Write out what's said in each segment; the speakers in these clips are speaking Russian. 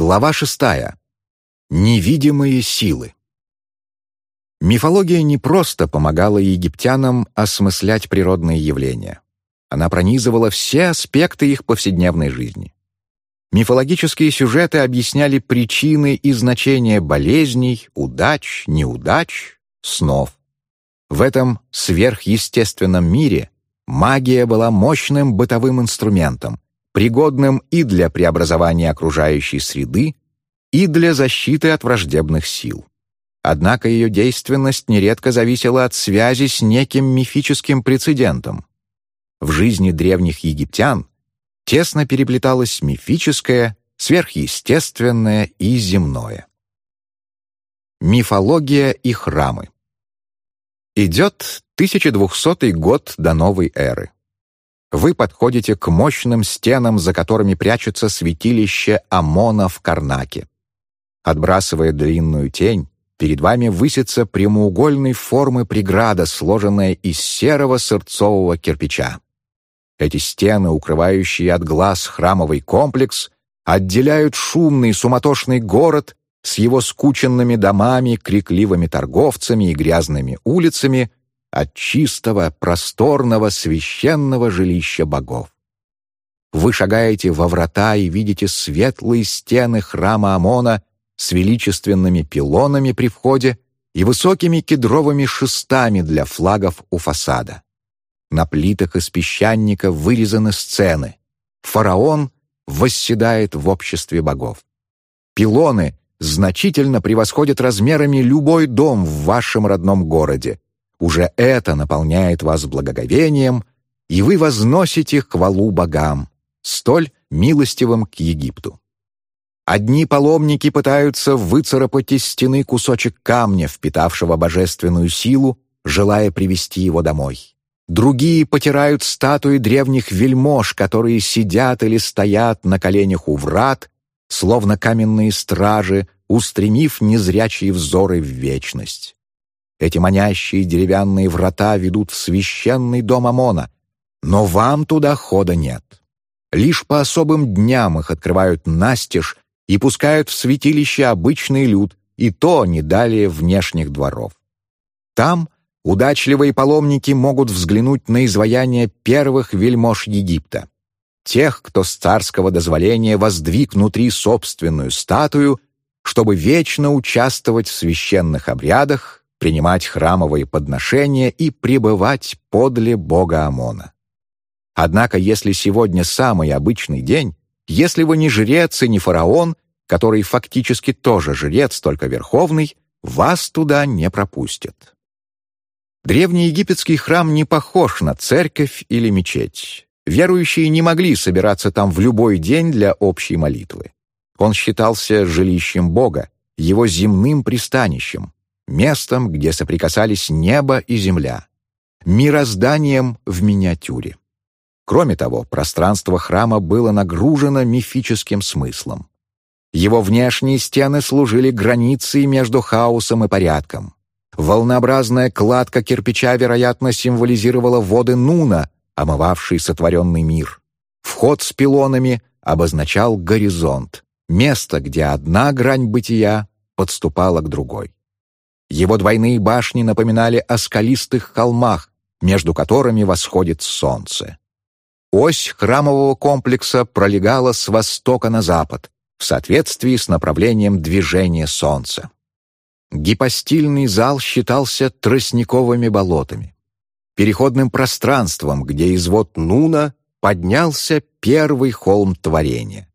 Глава шестая. Невидимые силы. Мифология не просто помогала египтянам осмыслять природные явления. Она пронизывала все аспекты их повседневной жизни. Мифологические сюжеты объясняли причины и значения болезней, удач, неудач, снов. В этом сверхъестественном мире магия была мощным бытовым инструментом, пригодным и для преобразования окружающей среды, и для защиты от враждебных сил. Однако ее действенность нередко зависела от связи с неким мифическим прецедентом. В жизни древних египтян тесно переплеталось мифическое, сверхъестественное и земное. Мифология и храмы Идет 1200 год до новой эры. Вы подходите к мощным стенам, за которыми прячется святилище Амона в Карнаке. Отбрасывая длинную тень, перед вами высится прямоугольной формы преграда, сложенная из серого сырцового кирпича. Эти стены, укрывающие от глаз храмовый комплекс, отделяют шумный суматошный город с его скученными домами, крикливыми торговцами и грязными улицами от чистого, просторного, священного жилища богов. Вы шагаете во врата и видите светлые стены храма Амона с величественными пилонами при входе и высокими кедровыми шестами для флагов у фасада. На плитах из песчаника вырезаны сцены. Фараон восседает в обществе богов. Пилоны значительно превосходят размерами любой дом в вашем родном городе. Уже это наполняет вас благоговением, и вы возносите хвалу богам, столь милостивым к Египту. Одни паломники пытаются выцарапать из стены кусочек камня, впитавшего божественную силу, желая привести его домой. Другие потирают статуи древних вельмож, которые сидят или стоят на коленях у врат, словно каменные стражи, устремив незрячие взоры в вечность. Эти манящие деревянные врата ведут в священный дом Амона, но вам туда хода нет. Лишь по особым дням их открывают настежь и пускают в святилище обычный люд, и то не далее внешних дворов. Там удачливые паломники могут взглянуть на изваяние первых вельмож Египта тех, кто с царского дозволения воздвиг внутри собственную статую, чтобы вечно участвовать в священных обрядах, принимать храмовые подношения и пребывать подле бога Амона. Однако, если сегодня самый обычный день, если вы не жрец и не фараон, который фактически тоже жрец, только верховный, вас туда не пропустят. Древний египетский храм не похож на церковь или мечеть. Верующие не могли собираться там в любой день для общей молитвы. Он считался жилищем Бога, его земным пристанищем, местом, где соприкасались небо и земля, мирозданием в миниатюре. Кроме того, пространство храма было нагружено мифическим смыслом. Его внешние стены служили границей между хаосом и порядком. Волнообразная кладка кирпича, вероятно, символизировала воды Нуна, омывавший сотворенный мир. Вход с пилонами обозначал горизонт, место, где одна грань бытия подступала к другой. Его двойные башни напоминали о скалистых холмах, между которыми восходит солнце. Ось храмового комплекса пролегала с востока на запад, в соответствии с направлением движения солнца. Гипостильный зал считался тростниковыми болотами переходным пространством, где из вод Нуна поднялся первый холм творения.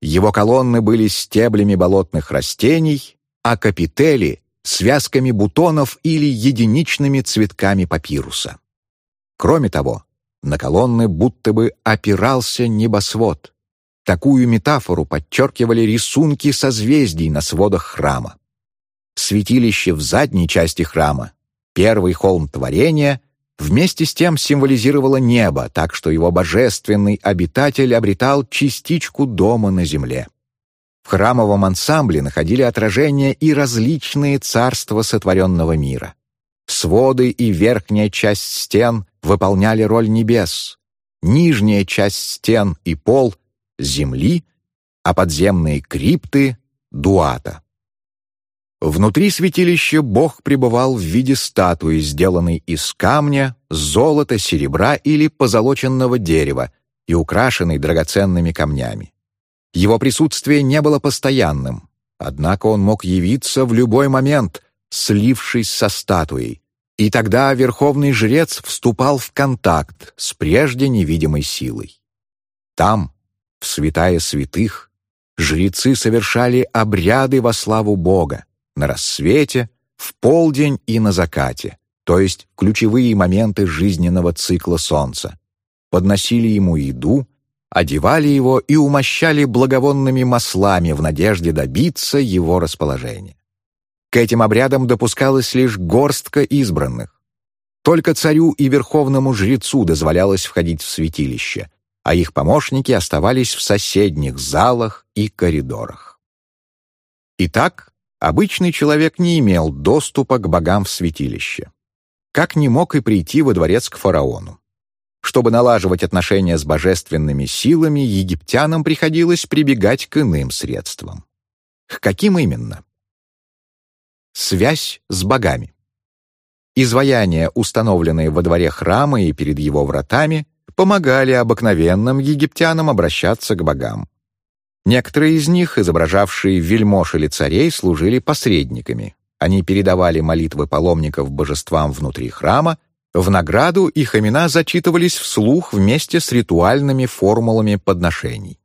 Его колонны были стеблями болотных растений, а капители — связками бутонов или единичными цветками папируса. Кроме того, на колонны будто бы опирался небосвод. Такую метафору подчеркивали рисунки созвездий на сводах храма. Святилище в задней части храма, первый холм творения, вместе с тем символизировало небо, так что его божественный обитатель обретал частичку дома на земле. В храмовом ансамбле находили отражение и различные царства сотворенного мира. Своды и верхняя часть стен выполняли роль небес, нижняя часть стен и пол — земли, а подземные крипты — дуата. Внутри святилища Бог пребывал в виде статуи, сделанной из камня, золота, серебра или позолоченного дерева и украшенной драгоценными камнями. Его присутствие не было постоянным, однако он мог явиться в любой момент, слившись со статуей, и тогда верховный жрец вступал в контакт с прежде невидимой силой. Там, в святая святых, жрецы совершали обряды во славу Бога на рассвете, в полдень и на закате, то есть ключевые моменты жизненного цикла Солнца. Подносили ему еду, одевали его и умощали благовонными маслами в надежде добиться его расположения. К этим обрядам допускалась лишь горстка избранных. Только царю и верховному жрецу дозволялось входить в святилище, а их помощники оставались в соседних залах и коридорах. Итак, обычный человек не имел доступа к богам в святилище. Как не мог и прийти во дворец к фараону. Чтобы налаживать отношения с божественными силами, египтянам приходилось прибегать к иным средствам. К каким именно? Связь с богами. Изваяния, установленные во дворе храма и перед его вратами, помогали обыкновенным египтянам обращаться к богам. Некоторые из них, изображавшие вельмож или царей, служили посредниками. Они передавали молитвы паломников божествам внутри храма, в награду их имена зачитывались вслух вместе с ритуальными формулами подношений.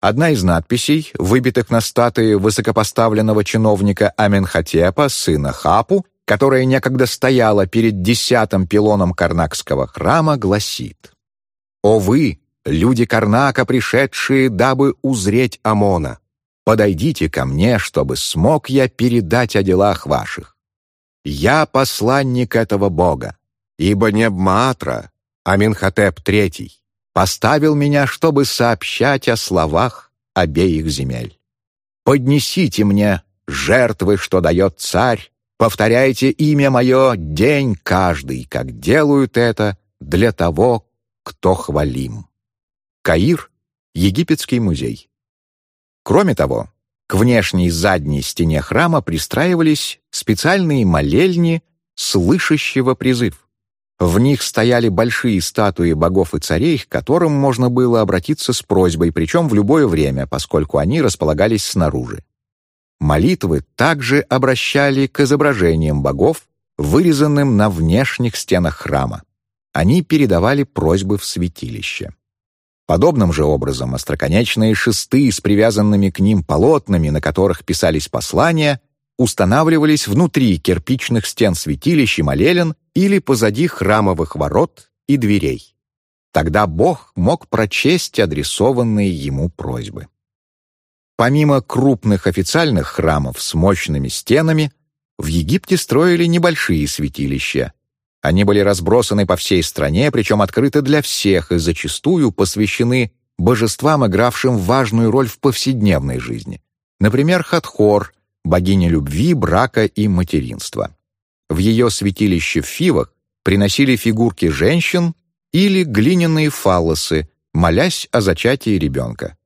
Одна из надписей, выбитых на статуе высокопоставленного чиновника Аменхотепа, сына Хапу, которая некогда стояла перед десятым пилоном Карнакского храма, гласит «О вы, люди Карнака, пришедшие, дабы узреть Амона, подойдите ко мне, чтобы смог я передать о делах ваших. Я посланник этого бога, ибо не Бмаатра, Аминхотеп III, поставил меня, чтобы сообщать о словах обеих земель. Поднесите мне жертвы, что дает царь, повторяйте имя мое день каждый, как делают это для того, кто хвалим. Каир — Египетский музей. Кроме того, к внешней задней стене храма пристраивались специальные молельни слышащего призыв. В них стояли большие статуи богов и царей, к которым можно было обратиться с просьбой, причем в любое время, поскольку они располагались снаружи. Молитвы также обращали к изображениям богов, вырезанным на внешних стенах храма. Они передавали просьбы в святилище. Подобным же образом остроконечные шесты с привязанными к ним полотнами, на которых писались послания, устанавливались внутри кирпичных стен святилищ и молелен или позади храмовых ворот и дверей. Тогда Бог мог прочесть адресованные ему просьбы. Помимо крупных официальных храмов с мощными стенами, в Египте строили небольшие святилища. Они были разбросаны по всей стране, причем открыты для всех и зачастую посвящены божествам, игравшим важную роль в повседневной жизни. Например, Хатхор, богиня любви, брака и материнства. В ее святилище в Фивах приносили фигурки женщин или глиняные фаллосы, молясь о зачатии ребенка.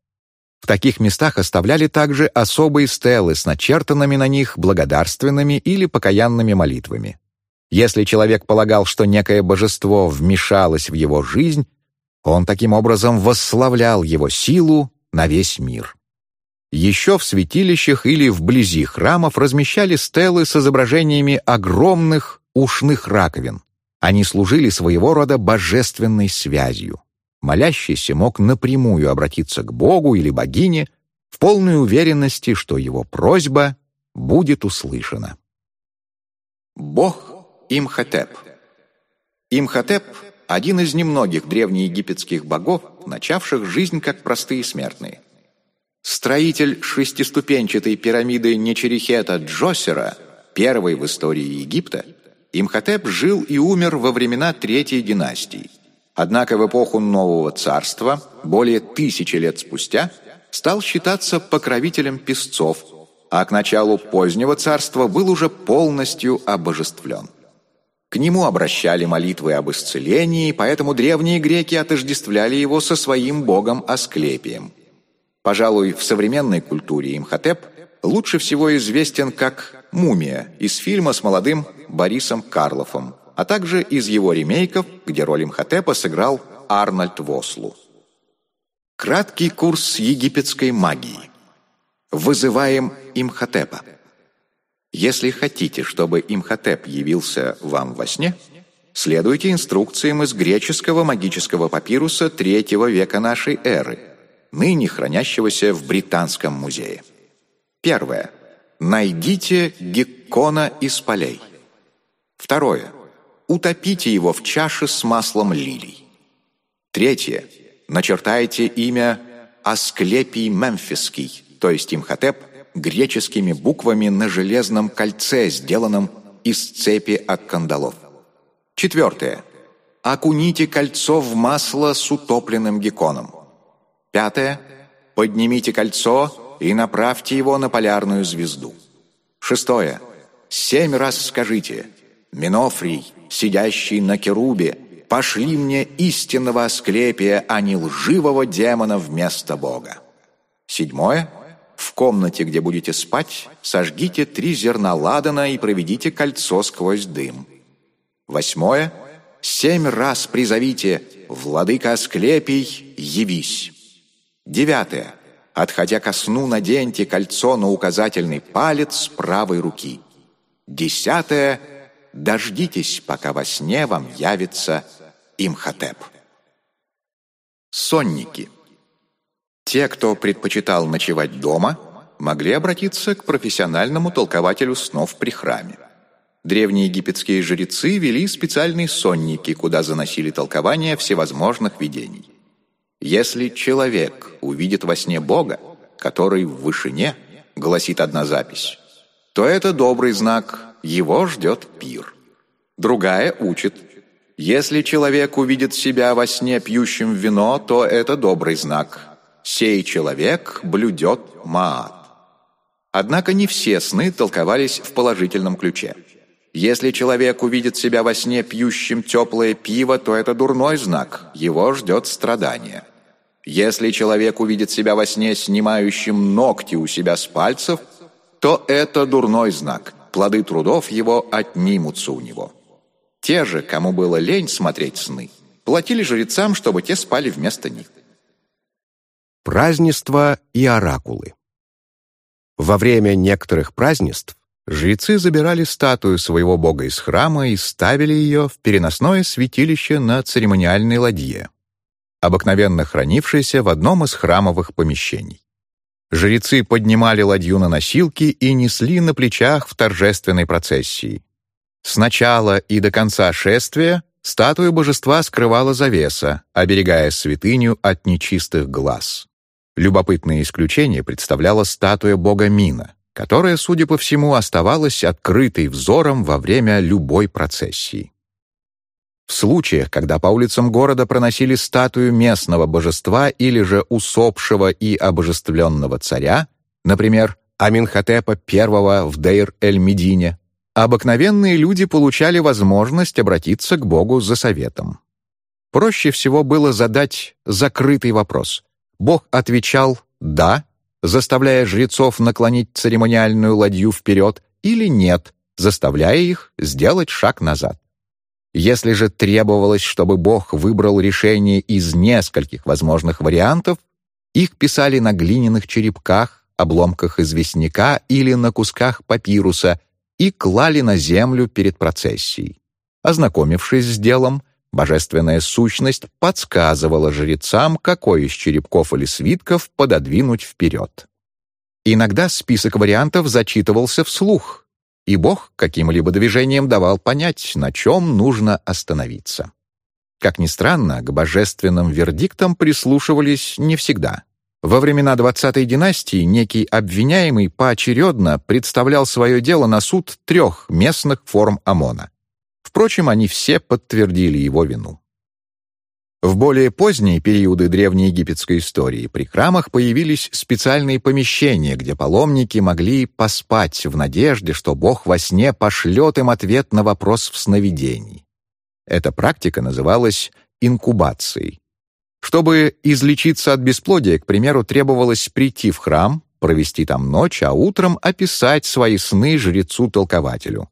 В таких местах оставляли также особые стелы с начертанными на них благодарственными или покаянными молитвами. Если человек полагал, что некое божество вмешалось в его жизнь, он таким образом восславлял его силу на весь мир. Еще в святилищах или вблизи храмов размещали стелы с изображениями огромных ушных раковин. Они служили своего рода божественной связью. Молящийся мог напрямую обратиться к Богу или богине в полной уверенности, что его просьба будет услышана. Бог Имхотеп Имхотеп — один из немногих древнеегипетских богов, начавших жизнь как простые смертные — Строитель шестиступенчатой пирамиды Нечерихета Джосера, первой в истории Египта, Имхотеп жил и умер во времена Третьей династии. Однако в эпоху Нового Царства, более тысячи лет спустя, стал считаться покровителем песцов, а к началу позднего царства был уже полностью обожествлен. К нему обращали молитвы об исцелении, поэтому древние греки отождествляли его со своим богом Асклепием – Пожалуй, в современной культуре Имхотеп лучше всего известен как «Мумия» из фильма с молодым Борисом Карлофом, а также из его ремейков, где роль Имхотепа сыграл Арнольд Вослу. Краткий курс египетской магии. Вызываем Имхотепа. Если хотите, чтобы Имхотеп явился вам во сне, следуйте инструкциям из греческого магического папируса третьего века нашей эры, ныне хранящегося в Британском музее. Первое. Найдите геккона из полей. Второе. Утопите его в чаше с маслом лилий. Третье. Начертайте имя Асклепий Мемфисский, то есть Имхотеп, греческими буквами на железном кольце, сделанном из цепи от кандалов. Четвертое. Окуните кольцо в масло с утопленным гекконом. Пятое. Поднимите кольцо и направьте его на полярную звезду. Шестое. Семь раз скажите «Минофрий, сидящий на керубе, пошли мне истинного Асклепия, а не лживого демона вместо Бога». Седьмое. В комнате, где будете спать, сожгите три зерна ладана и проведите кольцо сквозь дым. Восьмое. Семь раз призовите «Владыка Асклепий, явись». Девятое. Отходя ко сну, наденьте кольцо на указательный палец правой руки. Десятое. Дождитесь, пока во сне вам явится Имхотеп. Сонники. Те, кто предпочитал ночевать дома, могли обратиться к профессиональному толкователю снов при храме. Древние египетские жрецы вели специальные сонники, куда заносили толкования всевозможных видений. «Если человек увидит во сне Бога, который в вышине, — гласит одна запись, — то это добрый знак, его ждет пир». Другая учит, «Если человек увидит себя во сне пьющим вино, то это добрый знак. Сей человек блюдет маат». Однако не все сны толковались в положительном ключе. Если человек увидит себя во сне пьющим теплое пиво, то это дурной знак, его ждет страдание. Если человек увидит себя во сне снимающим ногти у себя с пальцев, то это дурной знак, плоды трудов его отнимутся у него. Те же, кому было лень смотреть сны, платили жрецам, чтобы те спали вместо них. Празднества и оракулы Во время некоторых празднеств жрецы забирали статую своего бога из храма и ставили ее в переносное святилище на церемониальной ладье обыкновенно хранившейся в одном из храмовых помещений. Жрецы поднимали ладью на носилки и несли на плечах в торжественной процессии. С начала и до конца шествия статую божества скрывала завеса, оберегая святыню от нечистых глаз. Любопытное исключение представляла статуя бога Мина, которая, судя по всему, оставалась открытой взором во время любой процессии. В случаях, когда по улицам города проносили статую местного божества или же усопшего и обожествленного царя, например, Аминхотепа I в Дейр-эль-Медине, обыкновенные люди получали возможность обратиться к Богу за советом. Проще всего было задать закрытый вопрос. Бог отвечал «да», заставляя жрецов наклонить церемониальную ладью вперед, или «нет», заставляя их сделать шаг назад. Если же требовалось, чтобы Бог выбрал решение из нескольких возможных вариантов, их писали на глиняных черепках, обломках известняка или на кусках папируса и клали на землю перед процессией. Ознакомившись с делом, божественная сущность подсказывала жрецам, какой из черепков или свитков пододвинуть вперед. Иногда список вариантов зачитывался вслух, и Бог каким-либо движением давал понять, на чем нужно остановиться. Как ни странно, к божественным вердиктам прислушивались не всегда. Во времена двадцатой династии некий обвиняемый поочередно представлял свое дело на суд трех местных форм ОМОНа. Впрочем, они все подтвердили его вину. В более поздние периоды древнеегипетской истории при храмах появились специальные помещения, где паломники могли поспать в надежде, что Бог во сне пошлет им ответ на вопрос в сновидении. Эта практика называлась инкубацией. Чтобы излечиться от бесплодия, к примеру, требовалось прийти в храм, провести там ночь, а утром описать свои сны жрецу-толкователю.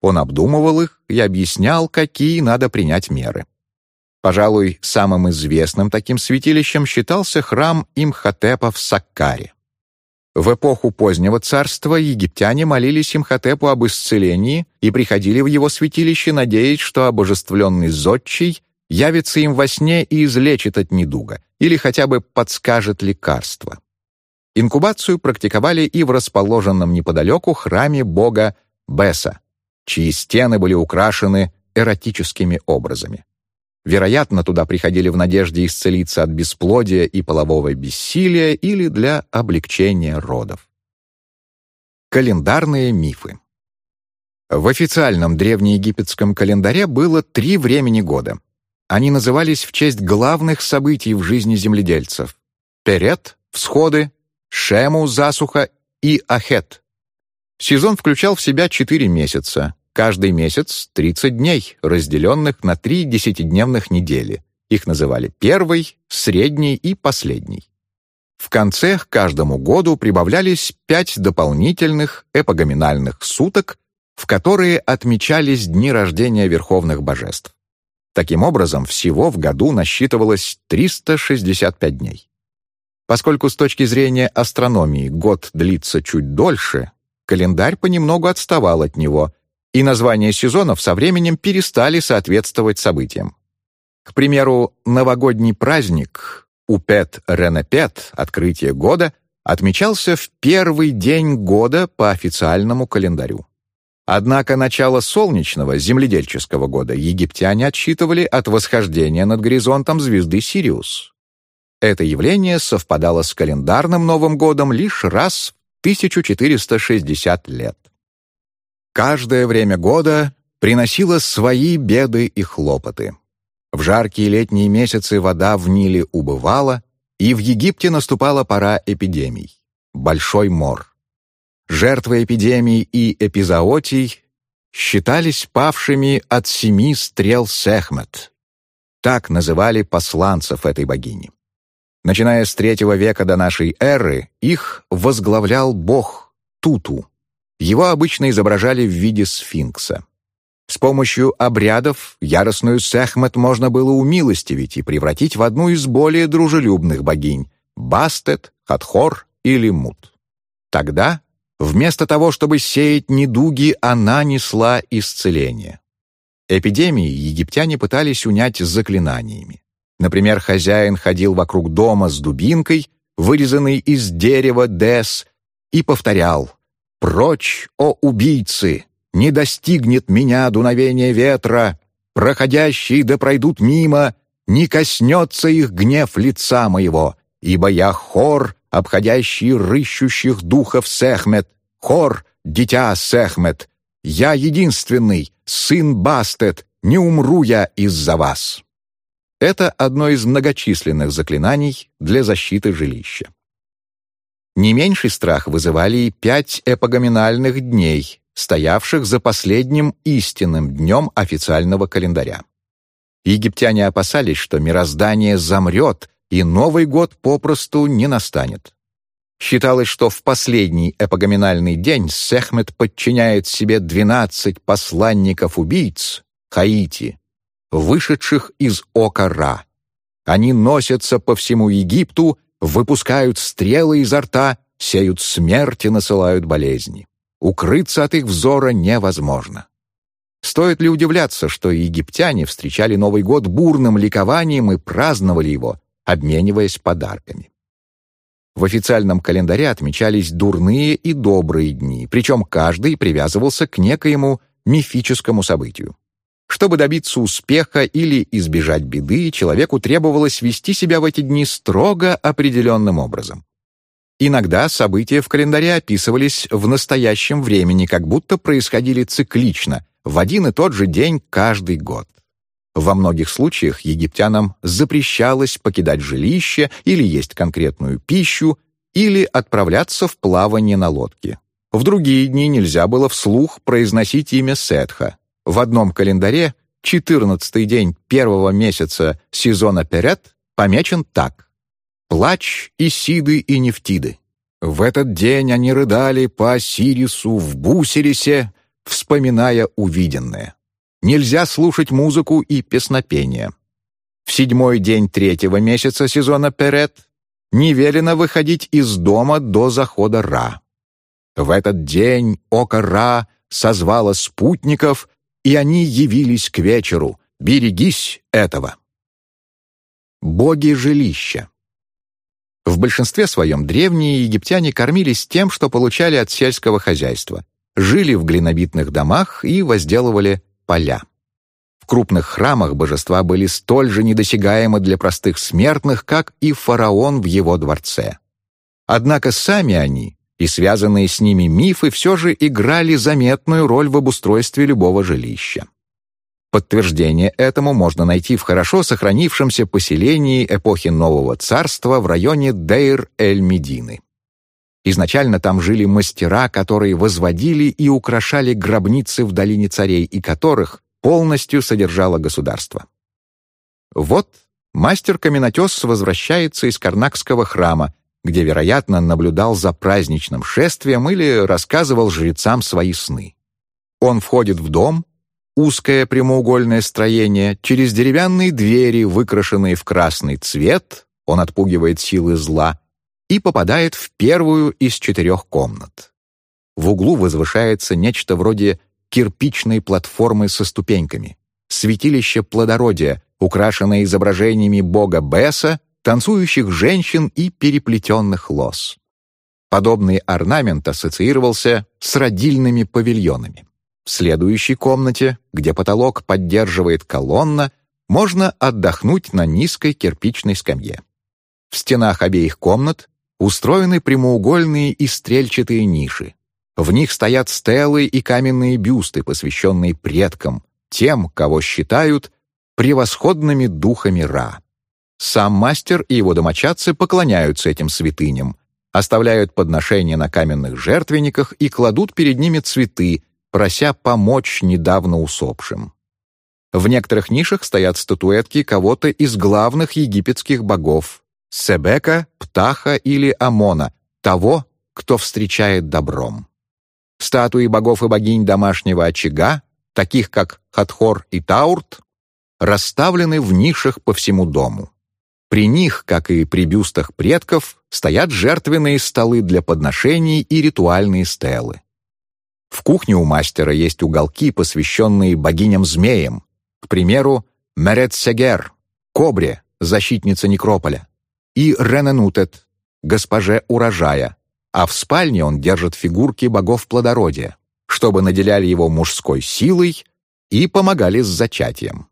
Он обдумывал их и объяснял, какие надо принять меры. Пожалуй, самым известным таким святилищем считался храм Имхотепа в Саккаре. В эпоху позднего царства египтяне молились Имхотепу об исцелении и приходили в его святилище, надеясь, что обожествленный зодчий явится им во сне и излечит от недуга, или хотя бы подскажет лекарство. Инкубацию практиковали и в расположенном неподалеку храме бога Беса, чьи стены были украшены эротическими образами. Вероятно, туда приходили в надежде исцелиться от бесплодия и полового бессилия или для облегчения родов. Календарные мифы В официальном древнеегипетском календаре было три времени года. Они назывались в честь главных событий в жизни земледельцев — Перет — всходы, Шему — засуха и Ахет. Сезон включал в себя четыре месяца, каждый месяц — 30 дней, разделенных на три десятидневных недели. Их называли первый, средний и последний. В конце к каждому году прибавлялись пять дополнительных эпогаминальных суток, в которые отмечались дни рождения верховных божеств. Таким образом, всего в году насчитывалось 365 дней. Поскольку с точки зрения астрономии год длится чуть дольше, календарь понемногу отставал от него, и названия сезонов со временем перестали соответствовать событиям. К примеру, новогодний праздник Упет-Ренепет, открытие года, отмечался в первый день года по официальному календарю. Однако начало солнечного, земледельческого года египтяне отсчитывали от восхождения над горизонтом звезды Сириус. Это явление совпадало с календарным Новым годом лишь раз в 1460 лет. Каждое время года приносило свои беды и хлопоты. В жаркие летние месяцы вода в Ниле убывала, и в Египте наступала пора эпидемий — Большой мор. Жертвы эпидемий и эпизоотий считались павшими от семи стрел Сехмет. Так называли посланцев этой богини. Начиная с третьего века до нашей эры, их возглавлял бог Туту. Его обычно изображали в виде сфинкса. С помощью обрядов яростную Сехмет можно было умилостивить и превратить в одну из более дружелюбных богинь — Бастет, Хатхор или Мут. Тогда Вместо того, чтобы сеять недуги, она несла исцеление. Эпидемии египтяне пытались унять заклинаниями. Например, хозяин ходил вокруг дома с дубинкой, вырезанной из дерева дес, и повторял «Прочь, о убийцы! Не достигнет меня дуновение ветра! Проходящие да пройдут мимо, не коснется их гнев лица моего, ибо я хор, обходящий рыщущих духов Сехмет, хор, дитя Сехмет, я единственный, сын Бастет, не умру я из-за вас». Это одно из многочисленных заклинаний для защиты жилища. Не меньший страх вызывали и пять эпогаминальных дней, стоявших за последним истинным днем официального календаря. Египтяне опасались, что мироздание замрет, и Новый год попросту не настанет. Считалось, что в последний эпогаминальный день Сехмет подчиняет себе 12 посланников-убийц Хаити, вышедших из ока Ра. Они носятся по всему Египту, выпускают стрелы изо рта, сеют смерть и насылают болезни. Укрыться от их взора невозможно. Стоит ли удивляться, что египтяне встречали Новый год бурным ликованием и праздновали его, обмениваясь подарками. В официальном календаре отмечались дурные и добрые дни, причем каждый привязывался к некоему мифическому событию. Чтобы добиться успеха или избежать беды, человеку требовалось вести себя в эти дни строго определенным образом. Иногда события в календаре описывались в настоящем времени, как будто происходили циклично, в один и тот же день каждый год. Во многих случаях египтянам запрещалось покидать жилище или есть конкретную пищу, или отправляться в плавание на лодке. В другие дни нельзя было вслух произносить имя Сетха. В одном календаре 14-й день первого месяца сезона Перет помечен так. «Плач Исиды и Нефтиды». В этот день они рыдали по Осирису в Бусерисе, вспоминая увиденное. Нельзя слушать музыку и песнопение. В седьмой день третьего месяца сезона Перет не велено выходить из дома до захода Ра. В этот день око Ра созвало спутников, и они явились к вечеру. Берегись этого. Боги жилища. В большинстве своем древние египтяне кормились тем, что получали от сельского хозяйства, жили в глинобитных домах и возделывали поля. В крупных храмах божества были столь же недосягаемы для простых смертных, как и фараон в его дворце. Однако сами они и связанные с ними мифы все же играли заметную роль в обустройстве любого жилища. Подтверждение этому можно найти в хорошо сохранившемся поселении эпохи Нового Царства в районе Дейр-эль-Медины. Изначально там жили мастера, которые возводили и украшали гробницы в долине царей и которых полностью содержало государство. Вот мастер-каменотес возвращается из Карнакского храма, где, вероятно, наблюдал за праздничным шествием или рассказывал жрецам свои сны. Он входит в дом, узкое прямоугольное строение, через деревянные двери, выкрашенные в красный цвет, он отпугивает силы зла, и попадает в первую из четырех комнат. В углу возвышается нечто вроде кирпичной платформы со ступеньками, святилище плодородия, украшенное изображениями бога Беса, танцующих женщин и переплетенных лос. Подобный орнамент ассоциировался с родильными павильонами. В следующей комнате, где потолок поддерживает колонна, можно отдохнуть на низкой кирпичной скамье. В стенах обеих комнат устроены прямоугольные и стрельчатые ниши. В них стоят стелы и каменные бюсты, посвященные предкам, тем, кого считают превосходными духами Ра. Сам мастер и его домочадцы поклоняются этим святыням, оставляют подношения на каменных жертвенниках и кладут перед ними цветы, прося помочь недавно усопшим. В некоторых нишах стоят статуэтки кого-то из главных египетских богов — Себека, Птаха или Амона, того, кто встречает добром. Статуи богов и богинь домашнего очага, таких как Хатхор и Таурт, расставлены в нишах по всему дому. При них, как и при бюстах предков, стоят жертвенные столы для подношений и ритуальные стелы. В кухне у мастера есть уголки, посвященные богиням-змеям, к примеру, Мерет-Сегер, Кобре, защитница некрополя, и Рененутет, госпоже урожая, а в спальне он держит фигурки богов плодородия, чтобы наделяли его мужской силой и помогали с зачатием.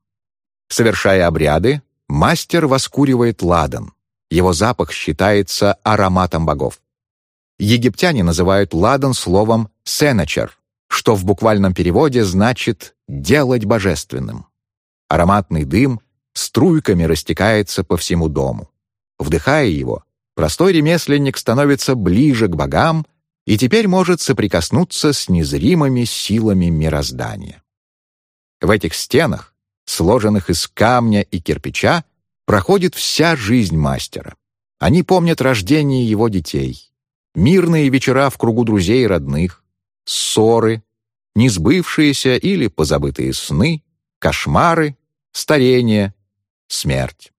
Совершая обряды, Мастер воскуривает ладан. Его запах считается ароматом богов. Египтяне называют ладан словом «сеначер», что в буквальном переводе значит «делать божественным». Ароматный дым струйками растекается по всему дому. Вдыхая его, простой ремесленник становится ближе к богам и теперь может соприкоснуться с незримыми силами мироздания. В этих стенах сложенных из камня и кирпича, проходит вся жизнь мастера. Они помнят рождение его детей, мирные вечера в кругу друзей и родных, ссоры, несбывшиеся или позабытые сны, кошмары, старение, смерть.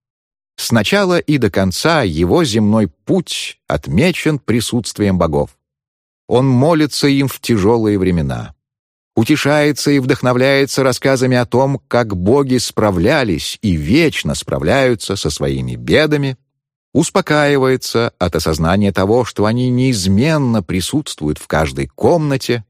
С начала и до конца его земной путь отмечен присутствием богов. Он молится им в тяжелые времена утешается и вдохновляется рассказами о том, как боги справлялись и вечно справляются со своими бедами, успокаивается от осознания того, что они неизменно присутствуют в каждой комнате,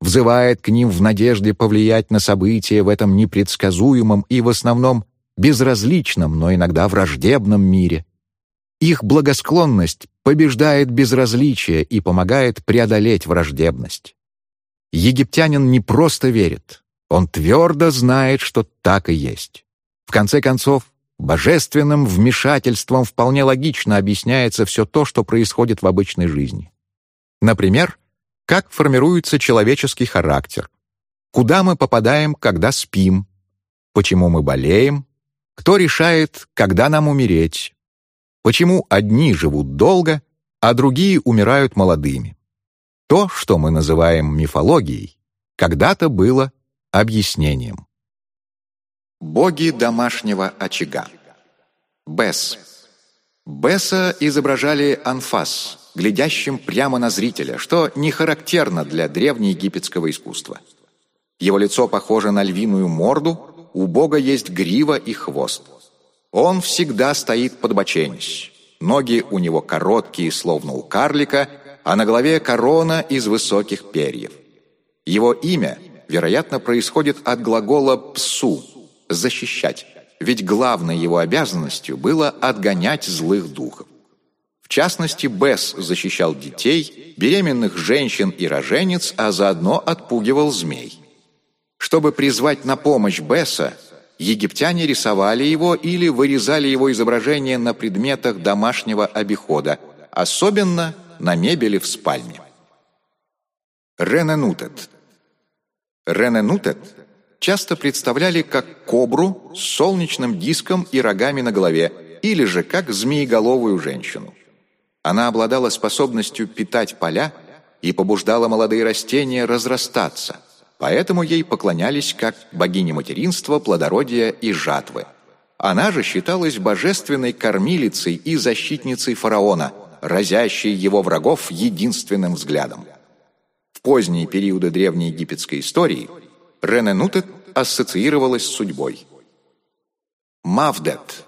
взывает к ним в надежде повлиять на события в этом непредсказуемом и в основном безразличном, но иногда враждебном мире. Их благосклонность побеждает безразличие и помогает преодолеть враждебность. Египтянин не просто верит, он твердо знает, что так и есть. В конце концов, божественным вмешательством вполне логично объясняется все то, что происходит в обычной жизни. Например, как формируется человеческий характер, куда мы попадаем, когда спим, почему мы болеем, кто решает, когда нам умереть, почему одни живут долго, а другие умирают молодыми. То, что мы называем мифологией, когда-то было объяснением. Боги домашнего очага Бес Беса изображали анфас, глядящим прямо на зрителя, что не характерно для древнеегипетского искусства. Его лицо похоже на львиную морду, у бога есть грива и хвост. Он всегда стоит подбоченясь. Ноги у него короткие, словно у карлика, а на голове корона из высоких перьев. Его имя, вероятно, происходит от глагола «псу» — «защищать», ведь главной его обязанностью было отгонять злых духов. В частности, Бес защищал детей, беременных женщин и роженец, а заодно отпугивал змей. Чтобы призвать на помощь Беса, египтяне рисовали его или вырезали его изображение на предметах домашнего обихода, особенно на мебели в спальне. Рененутет. Рененутет часто представляли как кобру с солнечным диском и рогами на голове, или же как змееголовую женщину. Она обладала способностью питать поля и побуждала молодые растения разрастаться – Поэтому ей поклонялись как богине материнства, плодородия и жатвы. Она же считалась божественной кормилицей и защитницей фараона, разящей его врагов единственным взглядом. В поздние периоды древнеегипетской истории Рененутет ассоциировалась с судьбой. Мавдет.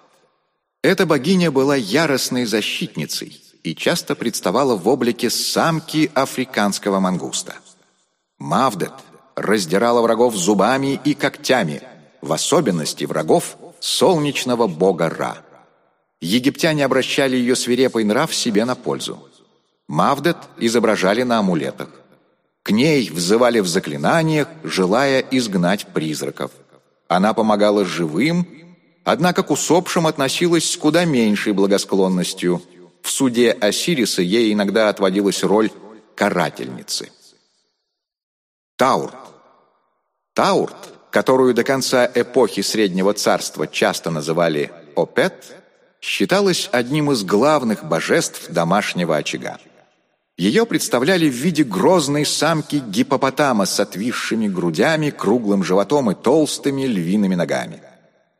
Эта богиня была яростной защитницей и часто представала в облике самки африканского мангуста. Мавдет – раздирала врагов зубами и когтями, в особенности врагов солнечного бога Ра. Египтяне обращали ее свирепый нрав себе на пользу. Мавдет изображали на амулетах. К ней взывали в заклинаниях, желая изгнать призраков. Она помогала живым, однако к усопшим относилась с куда меньшей благосклонностью. В суде Осириса ей иногда отводилась роль карательницы. Таурт. Таурт, которую до конца эпохи Среднего Царства часто называли Опет, считалась одним из главных божеств домашнего очага. Ее представляли в виде грозной самки гипопотама с отвисшими грудями, круглым животом и толстыми львиными ногами.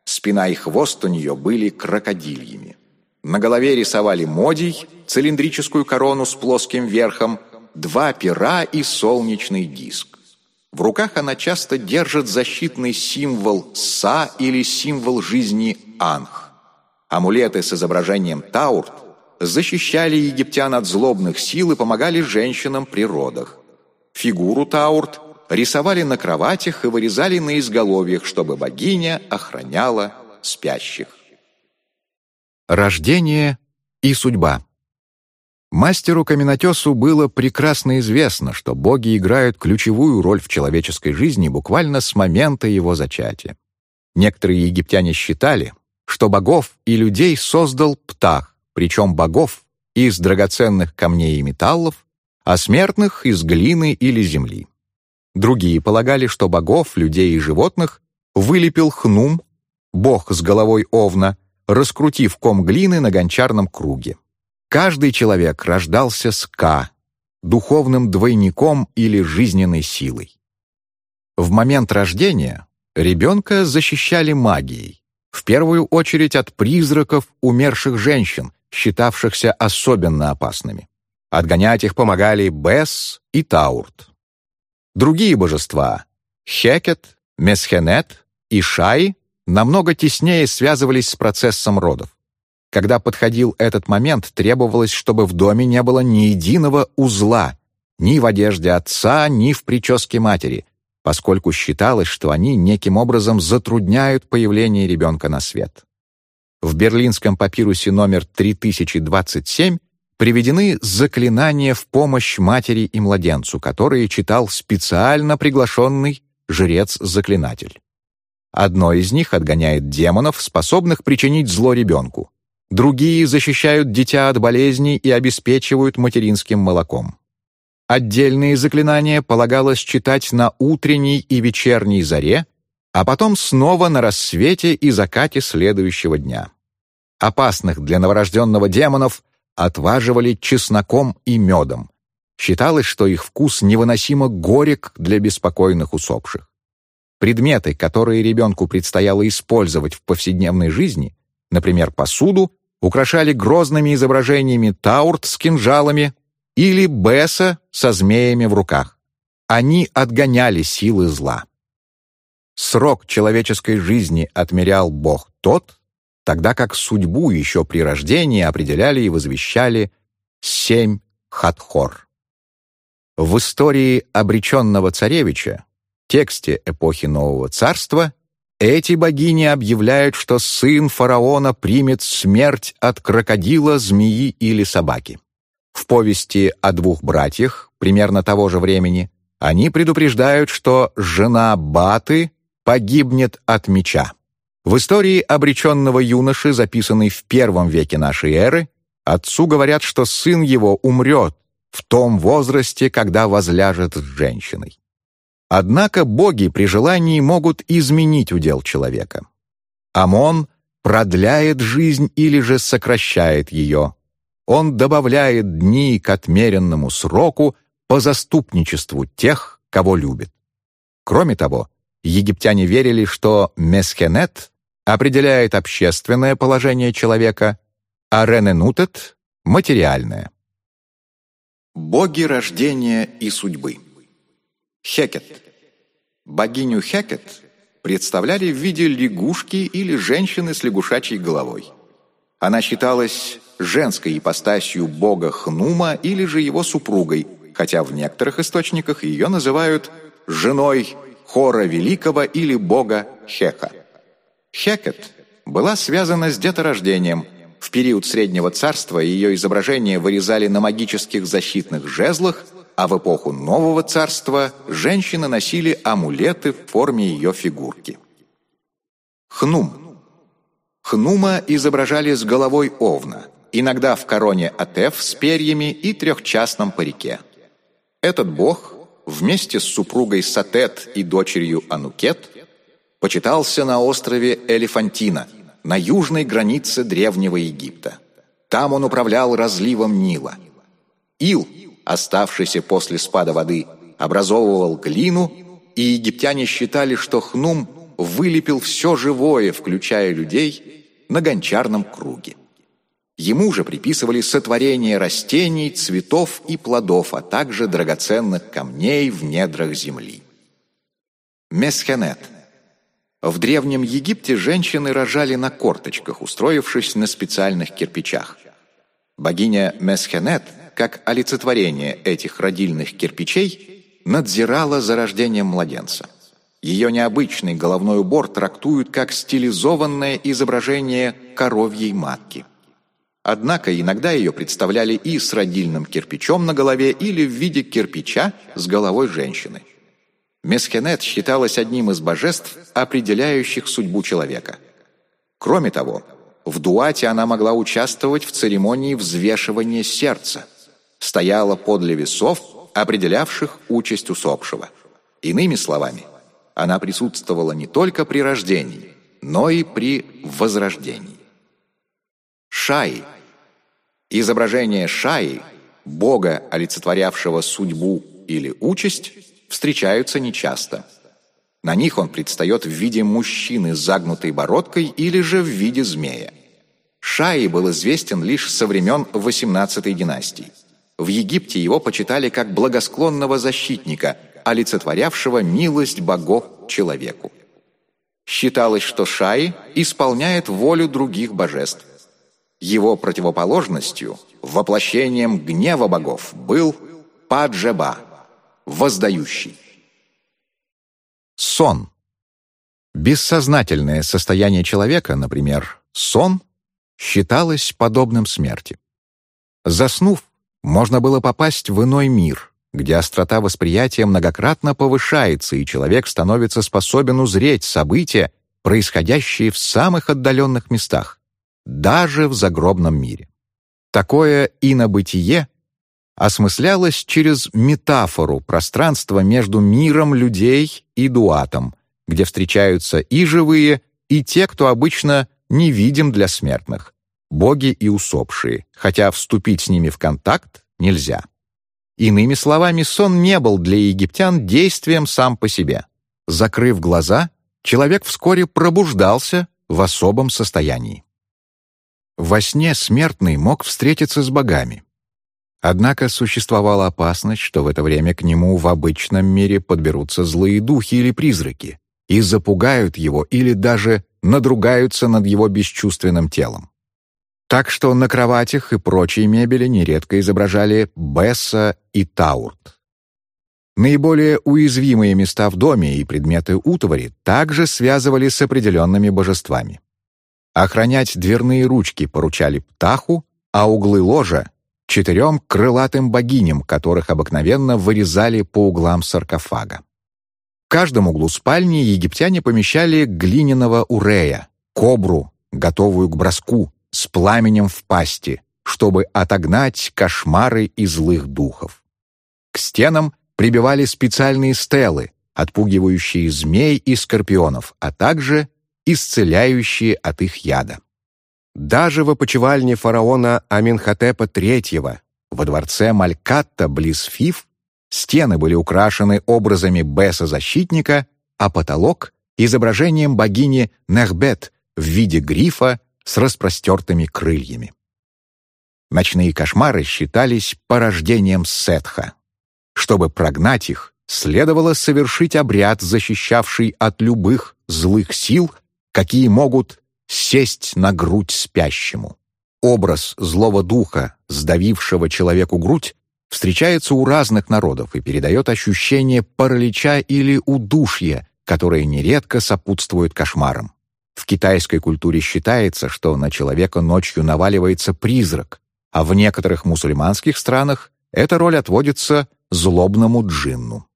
Спина и хвост у нее были крокодильями. На голове рисовали модий, цилиндрическую корону с плоским верхом, два пера и солнечный диск. В руках она часто держит защитный символ Са или символ жизни Анх. Амулеты с изображением Таурт защищали египтян от злобных сил и помогали женщинам при родах. Фигуру Таурт рисовали на кроватях и вырезали на изголовьях, чтобы богиня охраняла спящих. Рождение и судьба Мастеру-каменотесу было прекрасно известно, что боги играют ключевую роль в человеческой жизни буквально с момента его зачатия. Некоторые египтяне считали, что богов и людей создал Птах, причем богов из драгоценных камней и металлов, а смертных из глины или земли. Другие полагали, что богов, людей и животных вылепил Хнум, бог с головой овна, раскрутив ком глины на гончарном круге. Каждый человек рождался с Ка, духовным двойником или жизненной силой. В момент рождения ребенка защищали магией, в первую очередь от призраков умерших женщин, считавшихся особенно опасными. Отгонять их помогали Бес и Таурт. Другие божества — Хекет, Месхенет и Шай — намного теснее связывались с процессом родов. Когда подходил этот момент, требовалось, чтобы в доме не было ни единого узла, ни в одежде отца, ни в прическе матери, поскольку считалось, что они неким образом затрудняют появление ребенка на свет. В берлинском папирусе номер 3027 приведены заклинания в помощь матери и младенцу, которые читал специально приглашенный жрец-заклинатель. Одно из них отгоняет демонов, способных причинить зло ребенку. Другие защищают дитя от болезней и обеспечивают материнским молоком. Отдельные заклинания полагалось читать на утренней и вечерней заре, а потом снова на рассвете и закате следующего дня. опасных для новорожденного демонов, отваживали чесноком и медом. Считалось, что их вкус невыносимо горек для беспокойных усопших. Предметы, которые ребенку предстояло использовать в повседневной жизни, например, посуду, украшали грозными изображениями таурт с кинжалами или беса со змеями в руках. Они отгоняли силы зла. Срок человеческой жизни отмерял Бог тот, тогда как судьбу еще при рождении определяли и возвещали семь хатхор. В истории обреченного царевича, тексте эпохи Нового Царства, эти богини объявляют, что сын фараона примет смерть от крокодила, змеи или собаки. В повести о двух братьях, примерно того же времени, они предупреждают, что жена Баты погибнет от меча. В истории обреченного юноши, записанной в первом веке нашей эры, отцу говорят, что сын его умрет в том возрасте, когда возляжет с женщиной. Однако боги при желании могут изменить удел человека. Амон продляет жизнь или же сокращает ее. Он добавляет дни к отмеренному сроку по заступничеству тех, кого любит. Кроме того, египтяне верили, что Месхенет определяет общественное положение человека, а Рененутет — материальное. Боги рождения и судьбы Хекет. Богиню Хекет представляли в виде лягушки или женщины с лягушачьей головой. Она считалась женской ипостасью бога Хнума или же его супругой, хотя в некоторых источниках ее называют женой Хора Великого или бога Хека. Хекет была связана с деторождением. В период Среднего Царства ее изображения вырезали на магических защитных жезлах, а в эпоху Нового Царства женщины носили амулеты в форме ее фигурки. Хнум. Хнума изображали с головой овна, иногда в короне Атеф с перьями и трехчастном парике. Этот бог вместе с супругой Сатет и дочерью Анукет почитался на острове Элефантина, на южной границе Древнего Египта. Там он управлял разливом Нила. Ил, оставшийся после спада воды, образовывал глину, и египтяне считали, что Хнум вылепил все живое, включая людей, на гончарном круге. Ему же приписывали сотворение растений, цветов и плодов, а также драгоценных камней в недрах земли. Месхенет. В Древнем Египте женщины рожали на корточках, устроившись на специальных кирпичах. Богиня Месхенет, как олицетворение этих родильных кирпичей, надзирала за рождением младенца. Ее необычный головной убор трактуют как стилизованное изображение коровьей матки – Однако иногда ее представляли и с родильным кирпичом на голове или в виде кирпича с головой женщины. Месхенет считалась одним из божеств, определяющих судьбу человека. Кроме того, в дуате она могла участвовать в церемонии взвешивания сердца, стояла подле весов, определявших участь усопшего. Иными словами, она присутствовала не только при рождении, но и при возрождении. Шаи. Изображение Шаи, бога, олицетворявшего судьбу или участь, встречаются нечасто. На них он предстает в виде мужчины с загнутой бородкой или же в виде змея. Шаи был известен лишь со времен XVIII династии. В Египте его почитали как благосклонного защитника, олицетворявшего милость богов человеку. Считалось, что Шаи исполняет волю других божеств. Его противоположностью, воплощением гнева богов, был Паджеба, воздающий. Сон. Бессознательное состояние человека, например, сон, считалось подобным смерти. Заснув, можно было попасть в иной мир, где острота восприятия многократно повышается, и человек становится способен узреть события, происходящие в самых отдаленных местах даже в загробном мире. Такое инобытие осмыслялось через метафору пространства между миром людей и дуатом, где встречаются и живые, и те, кто обычно невидим для смертных, боги и усопшие, хотя вступить с ними в контакт нельзя. Иными словами, сон не был для египтян действием сам по себе. Закрыв глаза, человек вскоре пробуждался в особом состоянии. Во сне смертный мог встретиться с богами. Однако существовала опасность, что в это время к нему в обычном мире подберутся злые духи или призраки и запугают его или даже надругаются над его бесчувственным телом. Так что на кроватях и прочей мебели нередко изображали Бесса и Таурт. Наиболее уязвимые места в доме и предметы утвари также связывали с определенными божествами. Охранять дверные ручки поручали птаху, а углы ложа — четырем крылатым богиням, которых обыкновенно вырезали по углам саркофага. В каждом углу спальни египтяне помещали глиняного урея, кобру, готовую к броску, с пламенем в пасти, чтобы отогнать кошмары и злых духов. К стенам прибивали специальные стелы, отпугивающие змей и скорпионов, а также исцеляющие от их яда. Даже в опочивальне фараона Аминхотепа III во дворце Малькатта близ Фиф стены были украшены образами Беса-защитника, а потолок — изображением богини Нехбет в виде грифа с распростертыми крыльями. Ночные кошмары считались порождением Сетха. Чтобы прогнать их, следовало совершить обряд, защищавший от любых злых сил, какие могут сесть на грудь спящему. Образ злого духа, сдавившего человеку грудь, встречается у разных народов и передает ощущение паралича или удушья, которое нередко сопутствует кошмарам. В китайской культуре считается, что на человека ночью наваливается призрак, а в некоторых мусульманских странах эта роль отводится злобному джинну.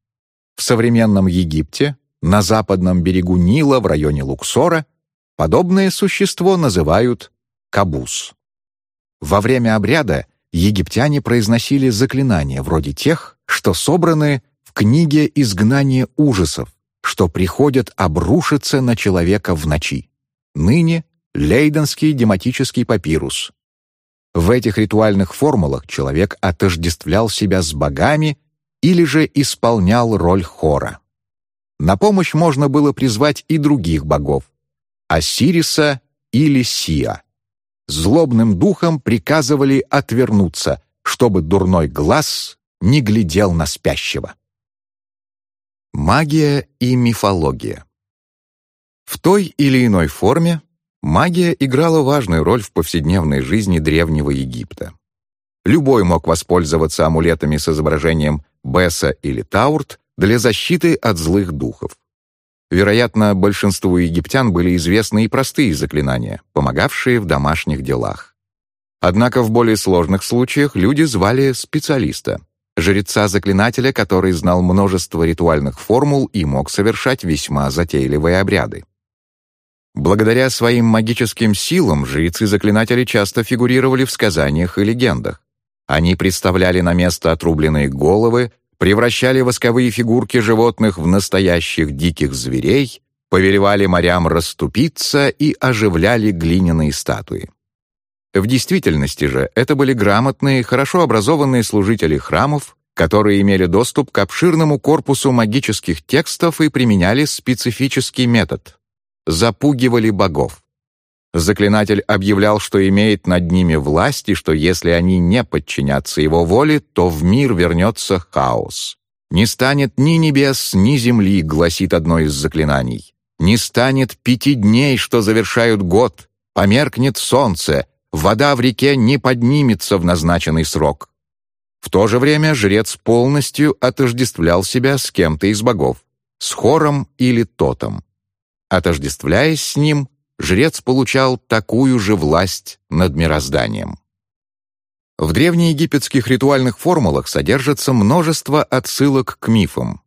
В современном Египте на западном берегу Нила в районе Луксора подобное существо называют кабус. Во время обряда египтяне произносили заклинания вроде тех, что собраны в книге «Изгнание ужасов», что приходят обрушиться на человека в ночи. Ныне Лейденский дематический папирус. В этих ритуальных формулах человек отождествлял себя с богами или же исполнял роль хора. На помощь можно было призвать и других богов — Осириса или Сиа. Злобным духом приказывали отвернуться, чтобы дурной глаз не глядел на спящего. Магия и мифология В той или иной форме магия играла важную роль в повседневной жизни Древнего Египта. Любой мог воспользоваться амулетами с изображением Бесса или Таурт для защиты от злых духов. Вероятно, большинству египтян были известны и простые заклинания, помогавшие в домашних делах. Однако в более сложных случаях люди звали специалиста, жреца-заклинателя, который знал множество ритуальных формул и мог совершать весьма затейливые обряды. Благодаря своим магическим силам жрецы-заклинатели часто фигурировали в сказаниях и легендах. Они представляли на место отрубленные головы, превращали восковые фигурки животных в настоящих диких зверей, повелевали морям расступиться и оживляли глиняные статуи. В действительности же это были грамотные, хорошо образованные служители храмов, которые имели доступ к обширному корпусу магических текстов и применяли специфический метод — запугивали богов. Заклинатель объявлял, что имеет над ними власть, и что если они не подчинятся его воле, то в мир вернется хаос. «Не станет ни небес, ни земли», — гласит одно из заклинаний. «Не станет пяти дней, что завершают год, померкнет солнце, вода в реке не поднимется в назначенный срок». В то же время жрец полностью отождествлял себя с кем-то из богов, с хором или тотом. Отождествляясь с ним, жрец получал такую же власть над мирозданием. В древнеегипетских ритуальных формулах содержится множество отсылок к мифам.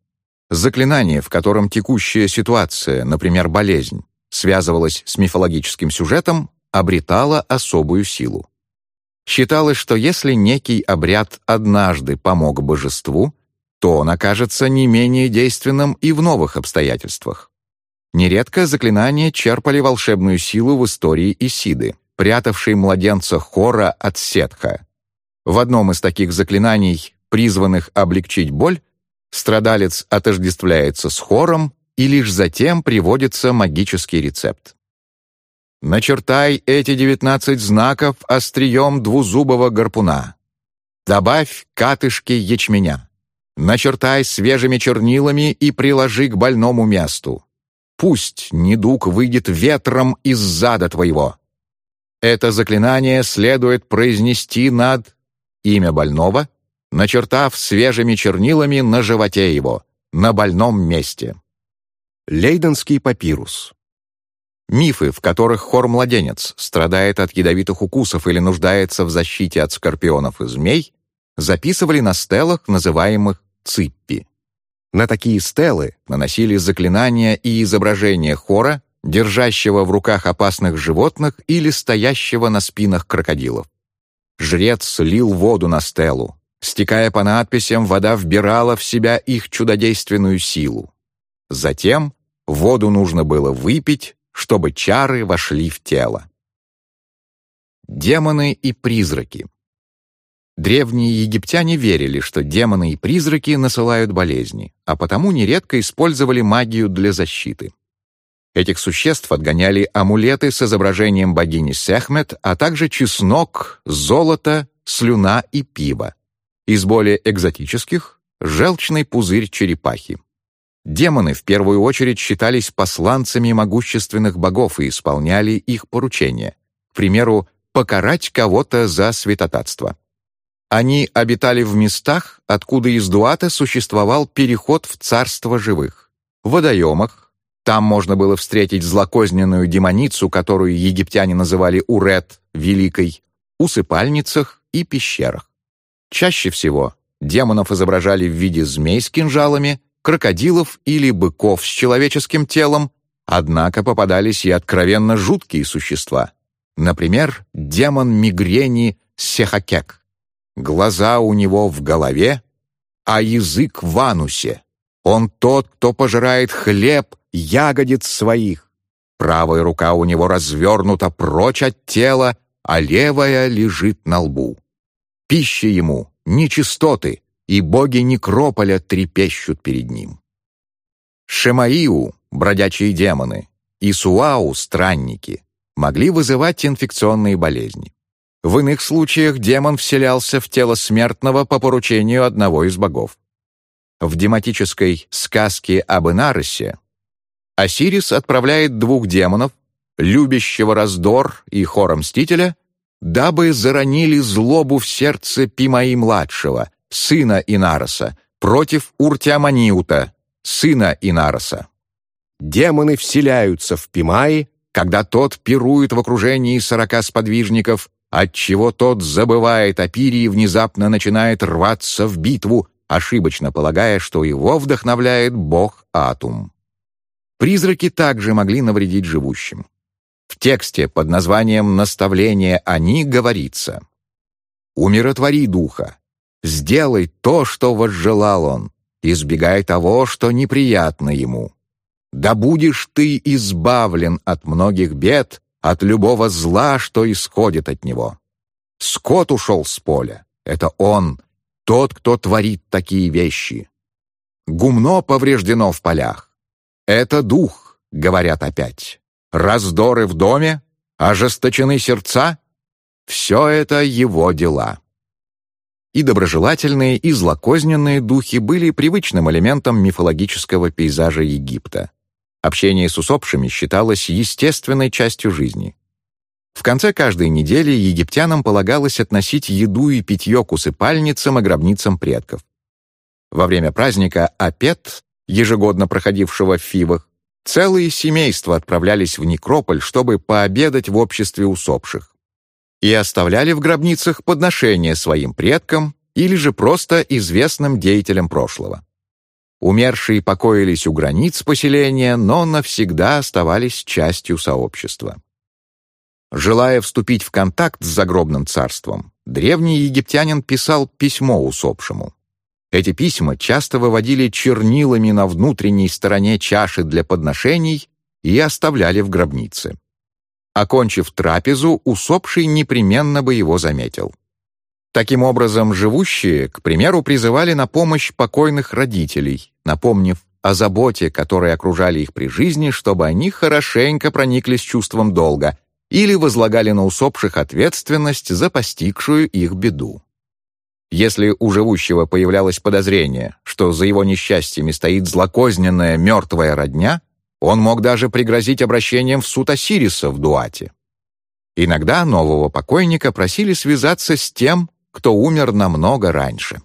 Заклинание, в котором текущая ситуация, например, болезнь, связывалась с мифологическим сюжетом, обретало особую силу. Считалось, что если некий обряд однажды помог божеству, то он окажется не менее действенным и в новых обстоятельствах. Нередко заклинания черпали волшебную силу в истории Исиды, прятавший младенца Хора от Сетха. В одном из таких заклинаний, призванных облегчить боль, страдалец отождествляется с Хором, и лишь затем приводится магический рецепт. Начертай эти девятнадцать знаков острием двузубого гарпуна. Добавь катышки ячменя. Начертай свежими чернилами и приложи к больному месту. Пусть недуг выйдет ветром из зада твоего. Это заклинание следует произнести над имя больного, начертав свежими чернилами на животе его, на больном месте. Лейденский папирус. Мифы, в которых хор-младенец страдает от ядовитых укусов или нуждается в защите от скорпионов и змей, записывали на стелах, называемых циппи. На такие стелы наносили заклинания и изображения хора, держащего в руках опасных животных или стоящего на спинах крокодилов. Жрец слил воду на стелу. Стекая по надписям, вода вбирала в себя их чудодейственную силу. Затем воду нужно было выпить, чтобы чары вошли в тело. Демоны и призраки Древние египтяне верили, что демоны и призраки насылают болезни, а потому нередко использовали магию для защиты. Этих существ отгоняли амулеты с изображением богини Сехмет, а также чеснок, золото, слюна и пиво. Из более экзотических — желчный пузырь черепахи. Демоны в первую очередь считались посланцами могущественных богов и исполняли их поручения. К примеру, покарать кого-то за святотатство. Они обитали в местах, откуда из Дуата существовал переход в царство живых. В водоемах, там можно было встретить злокозненную демоницу, которую египтяне называли Урет, Великой, усыпальницах и пещерах. Чаще всего демонов изображали в виде змей с кинжалами, крокодилов или быков с человеческим телом, однако попадались и откровенно жуткие существа. Например, демон мигрени Сехакек. Глаза у него в голове, а язык в анусе. Он тот, кто пожирает хлеб, ягодиц своих. Правая рука у него развернута прочь от тела, а левая лежит на лбу. Пища ему — нечистоты, и боги Некрополя трепещут перед ним. Шемаиу — бродячие демоны, и Суау — странники, могли вызывать инфекционные болезни. В иных случаях демон вселялся в тело смертного по поручению одного из богов. В дематической сказке об Инаросе Осирис отправляет двух демонов, любящего раздор и хора мстителя, дабы заронили злобу в сердце Пимаи-младшего, сына Инароса, против Уртиаманиута, сына Инароса. Демоны вселяются в Пимаи, когда тот пирует в окружении сорока сподвижников, отчего тот забывает о пире и внезапно начинает рваться в битву, ошибочно полагая, что его вдохновляет бог Атум. Призраки также могли навредить живущим. В тексте под названием «Наставление они» говорится «Умиротвори духа, сделай то, что возжелал он, избегай того, что неприятно ему. Да будешь ты избавлен от многих бед, от любого зла, что исходит от него. Скот ушел с поля. Это он, тот, кто творит такие вещи. Гумно повреждено в полях. Это дух, говорят опять. Раздоры в доме, ожесточены сердца — все это его дела. И доброжелательные, и злокозненные духи были привычным элементом мифологического пейзажа Египта. Общение с усопшими считалось естественной частью жизни. В конце каждой недели египтянам полагалось относить еду и питье к усыпальницам и гробницам предков. Во время праздника Апет, ежегодно проходившего в Фивах, целые семейства отправлялись в некрополь, чтобы пообедать в обществе усопших. И оставляли в гробницах подношения своим предкам или же просто известным деятелям прошлого. Умершие покоились у границ поселения, но навсегда оставались частью сообщества. Желая вступить в контакт с загробным царством, древний египтянин писал письмо усопшему. Эти письма часто выводили чернилами на внутренней стороне чаши для подношений и оставляли в гробнице. Окончив трапезу, усопший непременно бы его заметил. Таким образом, живущие, к примеру, призывали на помощь покойных родителей, напомнив о заботе, которой окружали их при жизни, чтобы они хорошенько прониклись чувством долга или возлагали на усопших ответственность за постигшую их беду. Если у живущего появлялось подозрение, что за его несчастьями стоит злокозненная мертвая родня, он мог даже пригрозить обращением в суд Осириса в Дуате. Иногда нового покойника просили связаться с тем, кто умер намного раньше.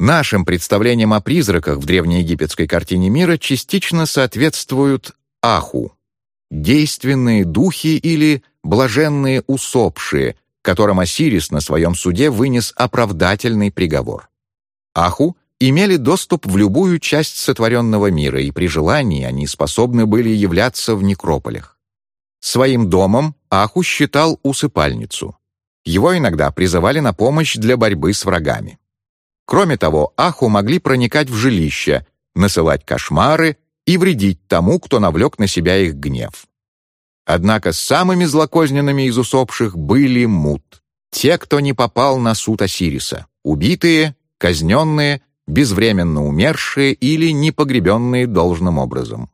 Нашим представлениям о призраках в древнеегипетской картине мира частично соответствуют Аху — действенные духи или блаженные усопшие, которым Осирис на своем суде вынес оправдательный приговор. Аху имели доступ в любую часть сотворенного мира, и при желании они способны были являться в некрополях. Своим домом Аху считал усыпальницу. Его иногда призывали на помощь для борьбы с врагами. Кроме того, Аху могли проникать в жилище, насылать кошмары и вредить тому, кто навлек на себя их гнев. Однако самыми злокозненными из усопших были мут, те, кто не попал на суд Осириса, убитые, казненные, безвременно умершие или непогребенные должным образом.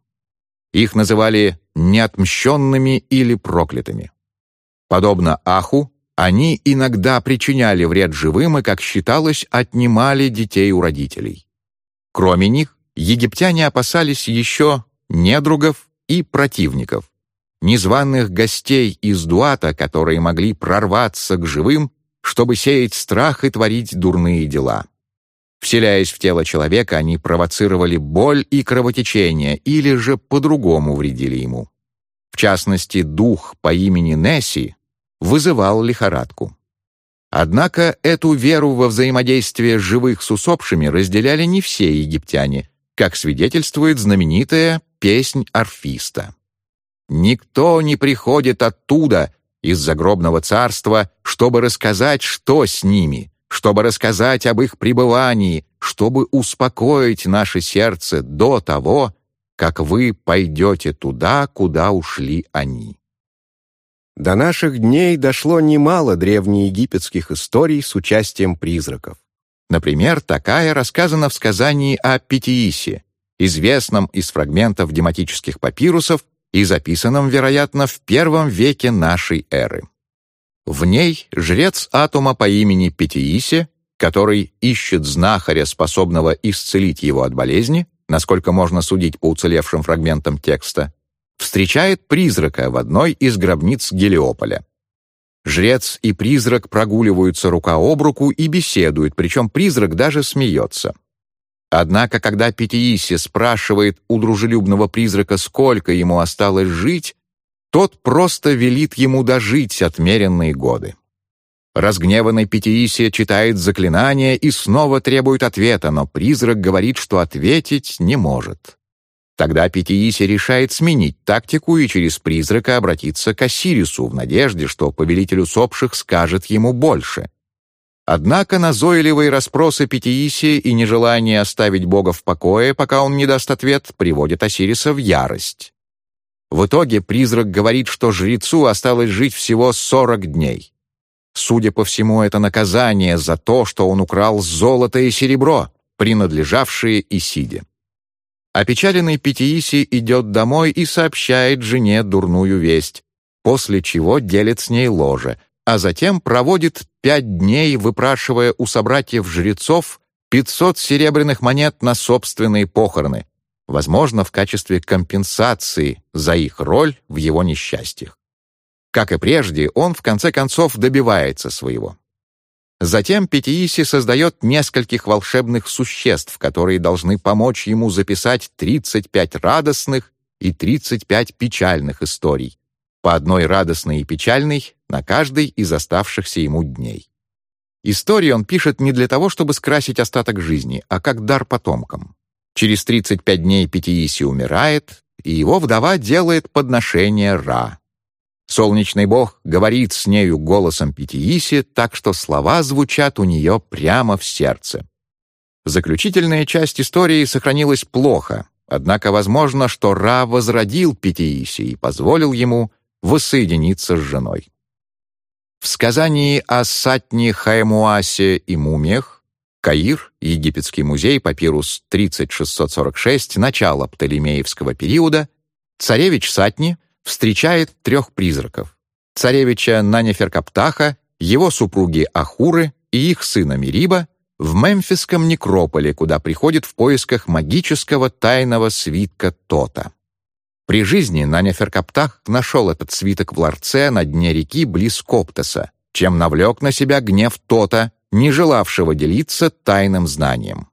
Их называли неотмщенными или проклятыми. Подобно Аху, они иногда причиняли вред живым и, как считалось, отнимали детей у родителей. Кроме них, египтяне опасались еще недругов и противников, незваных гостей из Дуата, которые могли прорваться к живым, чтобы сеять страх и творить дурные дела. Вселяясь в тело человека, они провоцировали боль и кровотечение или же по-другому вредили ему. В частности, дух по имени Несси вызывал лихорадку. Однако эту веру во взаимодействие живых с усопшими разделяли не все египтяне, как свидетельствует знаменитая «Песнь орфиста». «Никто не приходит оттуда, из загробного царства, чтобы рассказать, что с ними, чтобы рассказать об их пребывании, чтобы успокоить наше сердце до того, как вы пойдете туда, куда ушли они». До наших дней дошло немало древнеегипетских историй с участием призраков. Например, такая рассказана в сказании о Питиисе, известном из фрагментов дематических папирусов и записанном, вероятно, в первом веке нашей эры. В ней жрец атома по имени Петиисе, который ищет знахаря, способного исцелить его от болезни, насколько можно судить по уцелевшим фрагментам текста, встречает призрака в одной из гробниц Гелиополя. Жрец и призрак прогуливаются рука об руку и беседуют, причем призрак даже смеется. Однако, когда Петеиси спрашивает у дружелюбного призрака, сколько ему осталось жить, тот просто велит ему дожить отмеренные годы. Разгневанный Петеисия читает заклинание и снова требует ответа, но призрак говорит, что ответить не может. Тогда Петеиси решает сменить тактику и через призрака обратиться к Осирису в надежде, что повелитель усопших скажет ему больше. Однако назойливые расспросы Петеиси и нежелание оставить Бога в покое, пока он не даст ответ, приводят Осириса в ярость. В итоге призрак говорит, что жрецу осталось жить всего 40 дней. Судя по всему, это наказание за то, что он украл золото и серебро, принадлежавшие Исиде. Опечаленный Петииси идет домой и сообщает жене дурную весть, после чего делит с ней ложе, а затем проводит пять дней, выпрашивая у собратьев-жрецов 500 серебряных монет на собственные похороны, возможно, в качестве компенсации за их роль в его несчастьях. Как и прежде, он в конце концов добивается своего. Затем Петииси создает нескольких волшебных существ, которые должны помочь ему записать 35 радостных и 35 печальных историй, по одной радостной и печальной на каждый из оставшихся ему дней. Истории он пишет не для того, чтобы скрасить остаток жизни, а как дар потомкам. Через 35 дней Петииси умирает, и его вдова делает подношение Ра, Солнечный бог говорит с нею голосом Петииси, так что слова звучат у нее прямо в сердце. Заключительная часть истории сохранилась плохо, однако возможно, что Ра возродил Петииси и позволил ему воссоединиться с женой. В сказании о Сатне Хаймуасе и мумиях Каир, Египетский музей, папирус 3646, начало Птолемеевского периода, царевич Сатни встречает трех призраков — царевича Нанеферкаптаха, его супруги Ахуры и их сына Мириба в мемфисском некрополе, куда приходит в поисках магического тайного свитка Тота. При жизни Нанеферкаптах нашел этот свиток в ларце на дне реки близ Коптеса, чем навлек на себя гнев Тота, не желавшего делиться тайным знанием.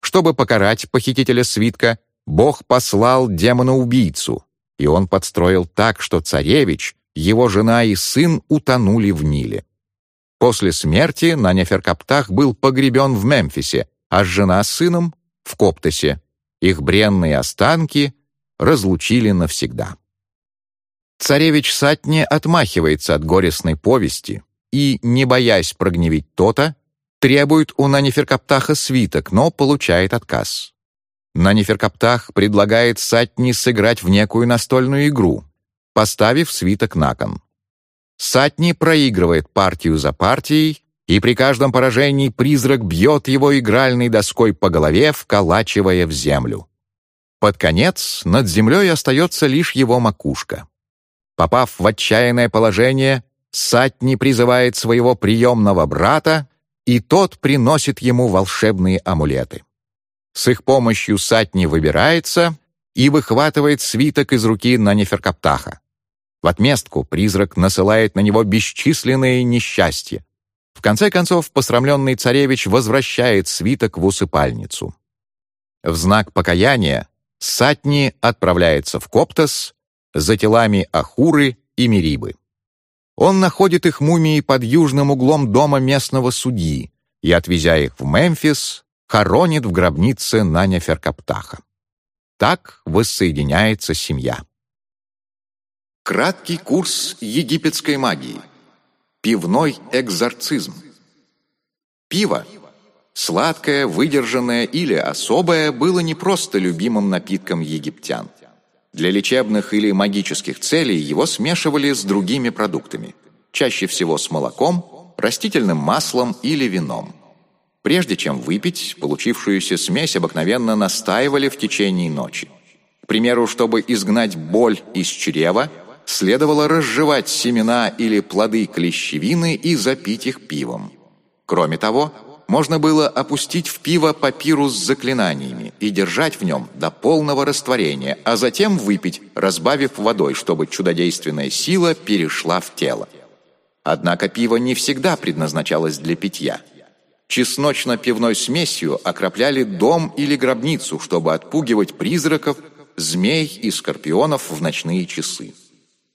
Чтобы покарать похитителя свитка, Бог послал демона-убийцу, и он подстроил так, что царевич, его жена и сын утонули в Ниле. После смерти Нанеферкаптах был погребен в Мемфисе, а жена с сыном — в Коптесе. Их бренные останки разлучили навсегда. Царевич Сатни отмахивается от горестной повести и, не боясь прогневить то-то, требует у Нанеферкаптаха свиток, но получает отказ. Нанеферкаптах предлагает Сатни сыграть в некую настольную игру, поставив свиток на кон. Сатни проигрывает партию за партией, и при каждом поражении призрак бьет его игральной доской по голове, вколачивая в землю. Под конец над землей остается лишь его макушка. Попав в отчаянное положение, Сатни призывает своего приемного брата, и тот приносит ему волшебные амулеты. С их помощью Сатни выбирается и выхватывает свиток из руки Нанеферкаптаха. В отместку призрак насылает на него бесчисленные несчастья. В конце концов, посрамленный царевич возвращает свиток в усыпальницу. В знак покаяния Сатни отправляется в Коптас за телами Ахуры и Мерибы. Он находит их мумии под южным углом дома местного судьи и, отвезя их в Мемфис, хоронит в гробнице на Неферкаптаха. Так воссоединяется семья. Краткий курс египетской магии. Пивной экзорцизм. Пиво Сладкое, выдержанное или особое было не просто любимым напитком египтян. Для лечебных или магических целей его смешивали с другими продуктами, чаще всего с молоком, растительным маслом или вином. Прежде чем выпить, получившуюся смесь обыкновенно настаивали в течение ночи. К примеру, чтобы изгнать боль из чрева, следовало разжевать семена или плоды клещевины и запить их пивом. Кроме того, можно было опустить в пиво папирус с заклинаниями и держать в нем до полного растворения, а затем выпить, разбавив водой, чтобы чудодейственная сила перешла в тело. Однако пиво не всегда предназначалось для питья. Чесночно-пивной смесью окропляли дом или гробницу, чтобы отпугивать призраков, змей и скорпионов в ночные часы.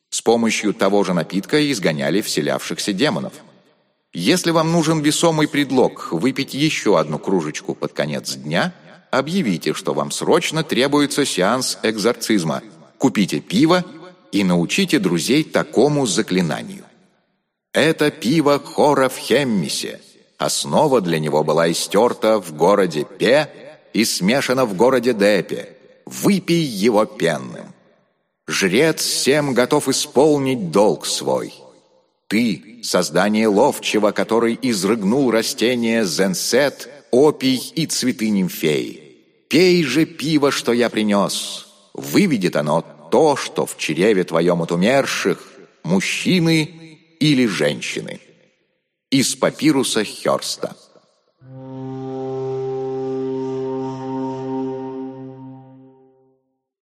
С помощью того же напитка изгоняли вселявшихся демонов – если вам нужен весомый предлог выпить еще одну кружечку под конец дня, объявите, что вам срочно требуется сеанс экзорцизма. Купите пиво и научите друзей такому заклинанию. Это пиво хора Хеммисе. Основа для него была истерта в городе Пе и смешана в городе Депе. Выпей его пенным. Жрец всем готов исполнить долг свой. Ты — создание ловчего, который изрыгнул растения зенсет, опий и цветы нимфеи. Пей же пиво, что я принес. Выведет оно то, что в чреве твоем от умерших, мужчины или женщины. Из папируса Херста.